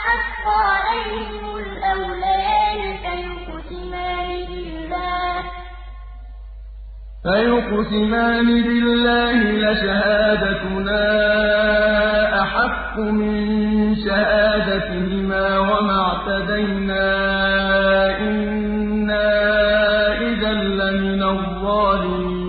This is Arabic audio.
اسْتَحَقَّ عَلَيْهِمُ الْأَوْلَيَانِ فَيُقْسِمَانِ بِاللَّهِ لَشَهَادَتُنَا أَحَقُّ مِن شَهَادَتِهِمَا وَمَا اعْتَدَيْنَا. إِنَّا إِذًا لَّمِنَ الظَّالِمِينَ.